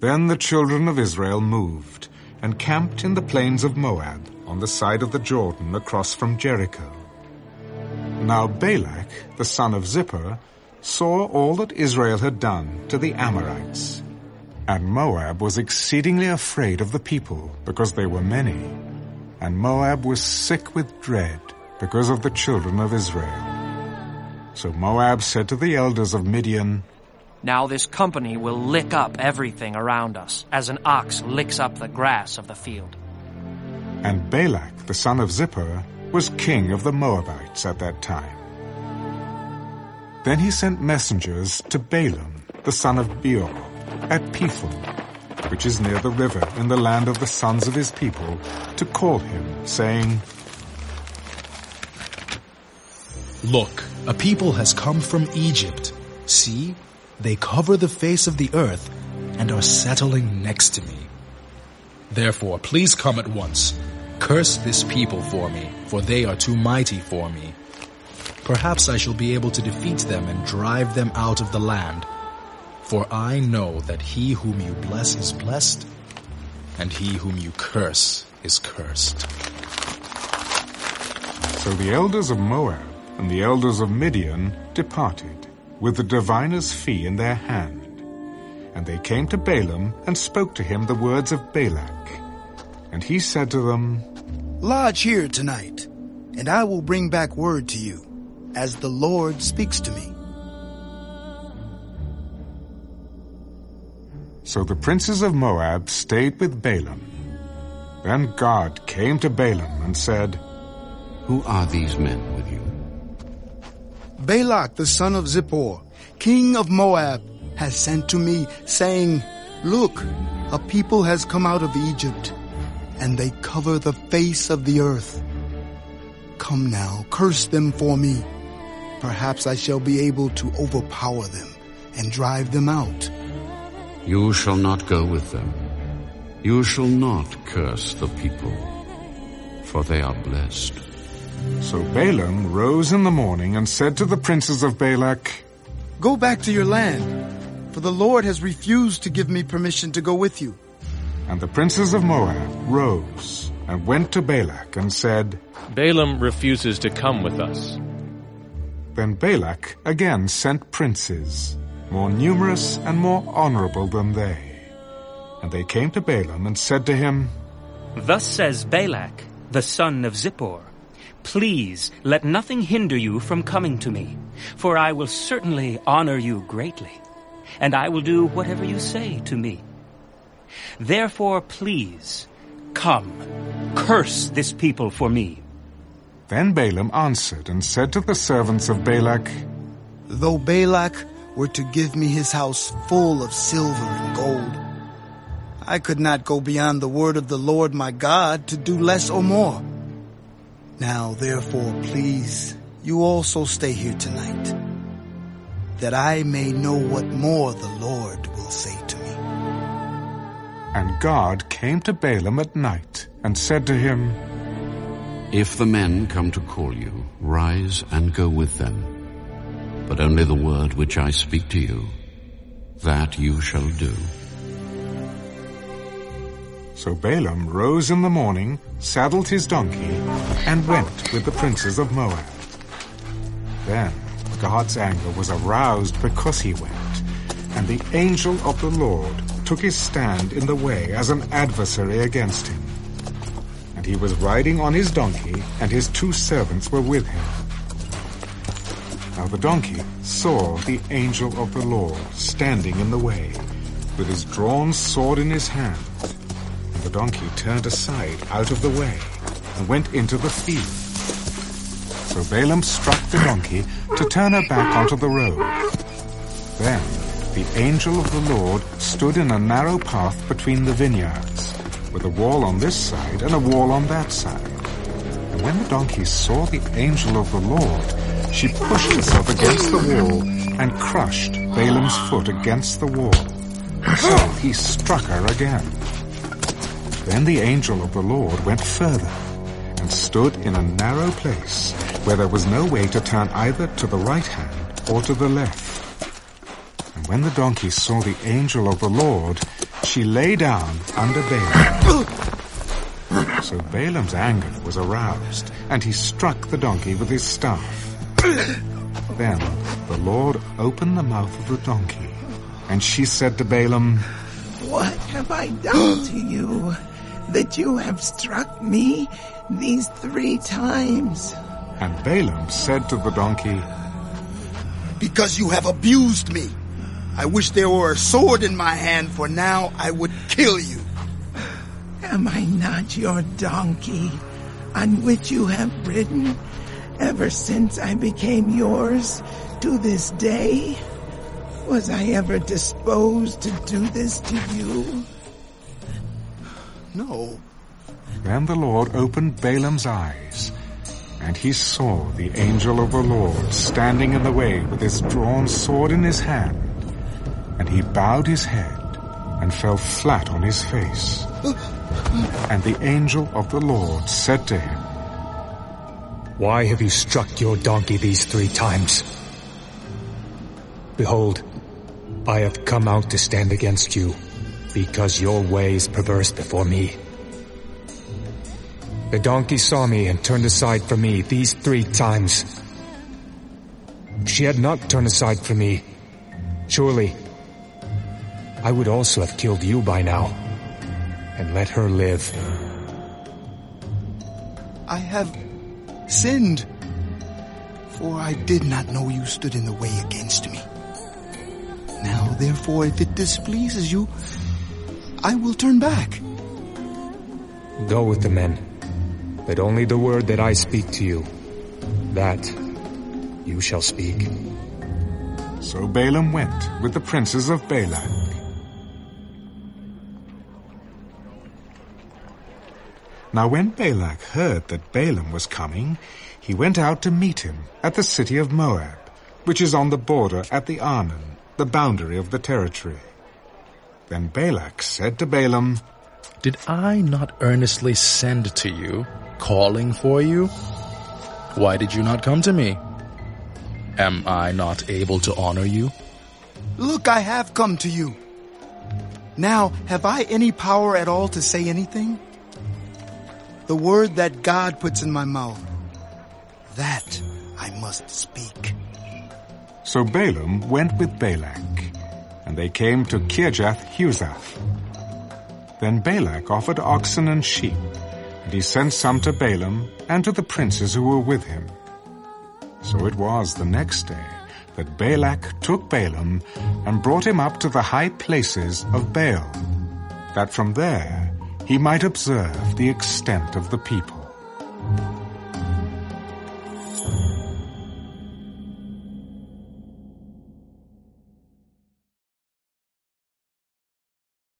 Then the children of Israel moved and camped in the plains of Moab on the side of the Jordan across from Jericho. Now Balak, the son of Zippor, saw all that Israel had done to the Amorites. And Moab was exceedingly afraid of the people because they were many. And Moab was sick with dread because of the children of Israel. So Moab said to the elders of Midian, Now this company will lick up everything around us, as an ox licks up the grass of the field. And Balak, the son of Zippor, was king of the Moabites at that time. Then he sent messengers to Balaam, the son of Beor, at Pethor, which is near the river in the land of the sons of his people, to call him, saying, Look, a people has come from Egypt. See, they cover the face of the earth and are settling next to me. Therefore, please come at once. Curse this people for me, for they are too mighty for me. Perhaps I shall be able to defeat them and drive them out of the land. For I know that he whom you bless is blessed, and he whom you curse is cursed. So the elders of Moab and the elders of Midian departed, with the diviner's fee in their hand. And they came to Balaam and spoke to him the words of Balak. And he said to them, Lodge here tonight, and I will bring back word to you, as the Lord speaks to me. So the princes of Moab stayed with Balaam. Then God came to Balaam and said, Who are these men with you? Balak the son of Zippor, king of Moab, has sent to me, saying, Look, a people has come out of Egypt, and they cover the face of the earth. Come now, curse them for me. Perhaps I shall be able to overpower them and drive them out. You shall not go with them. You shall not curse the people, for they are blessed. So Balaam rose in the morning and said to the princes of Balak, Go back to your land, for the Lord has refused to give me permission to go with you. And the princes of Moab rose and went to Balak and said, Balaam refuses to come with us. Then Balak again sent princes, more numerous and more honorable than they. And they came to Balaam and said to him, Thus says Balak, the son of Zippor, Please let nothing hinder you from coming to me, for I will certainly honor you greatly, and I will do whatever you say to me. Therefore, please, come, curse this people for me. Then Balaam answered and said to the servants of Balak, Though Balak were to give me his house full of silver and gold, I could not go beyond the word of the Lord my God to do less or more. Now therefore, please, you also stay here tonight, that I may know what more the Lord will say to me. And God came to Balaam at night and said to him, If the men come to call you, rise and go with them. But only the word which I speak to you, that you shall do. So Balaam rose in the morning, saddled his donkey, and went with the princes of Moab. Then God's anger was aroused because he went, and the angel of the Lord took his stand in the way as an adversary against him. And he was riding on his donkey, and his two servants were with him. Now the donkey saw the angel of the Lord standing in the way, with his drawn sword in his hand. The donkey turned aside out of the way, and went into the field. So Balaam struck the donkey to turn her back onto the road. Then the angel of the Lord stood in a narrow path between the vineyards, with a wall on this side and a wall on that side. And when the donkey saw the angel of the Lord, she pushed herself against the wall and crushed Balaam's foot against the wall. So he struck her again. Then the angel of the Lord went further and stood in a narrow place where there was no way to turn either to the right hand or to the left. And when the donkey saw the angel of the Lord, she lay down under Balaam. So Balaam's anger was aroused, and he struck the donkey with his staff. Then the Lord opened the mouth of the donkey, and she said to Balaam, What have I done to you that you have struck me these three times? And Balaam said to the donkey, Because you have abused me. I wish there were a sword in my hand, for now I would kill you. Am I not your donkey on which you have ridden ever since I became yours to this day? Was I ever disposed to do this to you? No. Then the Lord opened Balaam's eyes, and he saw the angel of the Lord standing in the way with his drawn sword in his hand. And he bowed his head and fell flat on his face. And the angel of the Lord said to him, Why have you struck your donkey these three times? Behold, I have come out to stand against you, because your way is perverse before me. The donkey saw me and turned aside from me these three times. She had not turned aside from me, surely I would also have killed you by now and let her live. I have sinned, for I did not know you stood in the way against me. Now, therefore, if it displeases you, I will turn back. Go with the men, but only the word that I speak to you, that you shall speak. So Balaam went with the princes of Balak. Now when Balak heard that Balaam was coming, he went out to meet him at the city of Moab, which is on the border at the Arnon, the boundary of the territory. Then Balak said to Balaam, Did I not earnestly send to you, calling for you? Why did you not come to me? Am I not able to honor you? Look, I have come to you. Now, have I any power at all to say anything? The word that God puts in my mouth, that I must speak. So Balaam went with Balak, and they came to Kirjath Huzoth. Then Balak offered oxen and sheep, and he sent some to Balaam and to the princes who were with him. So it was the next day that Balak took Balaam and brought him up to the high places of Baal, that from there he might observe the extent of the people.